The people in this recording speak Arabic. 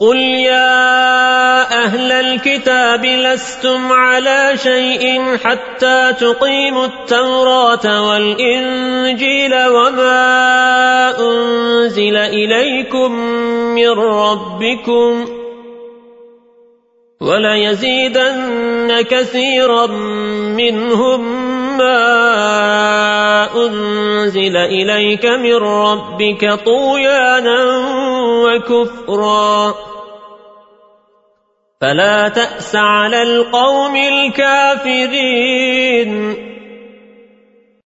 قل يا أهل الكتاب لستم على شيء حتى تقيموا التوراة والإنجيل وما أنزل إليكم من ربكم وليزيدن كثيرا منهم ما أنزل إليك من ربك طويانا وكفرا. فلا تأس على القوم الكافرين.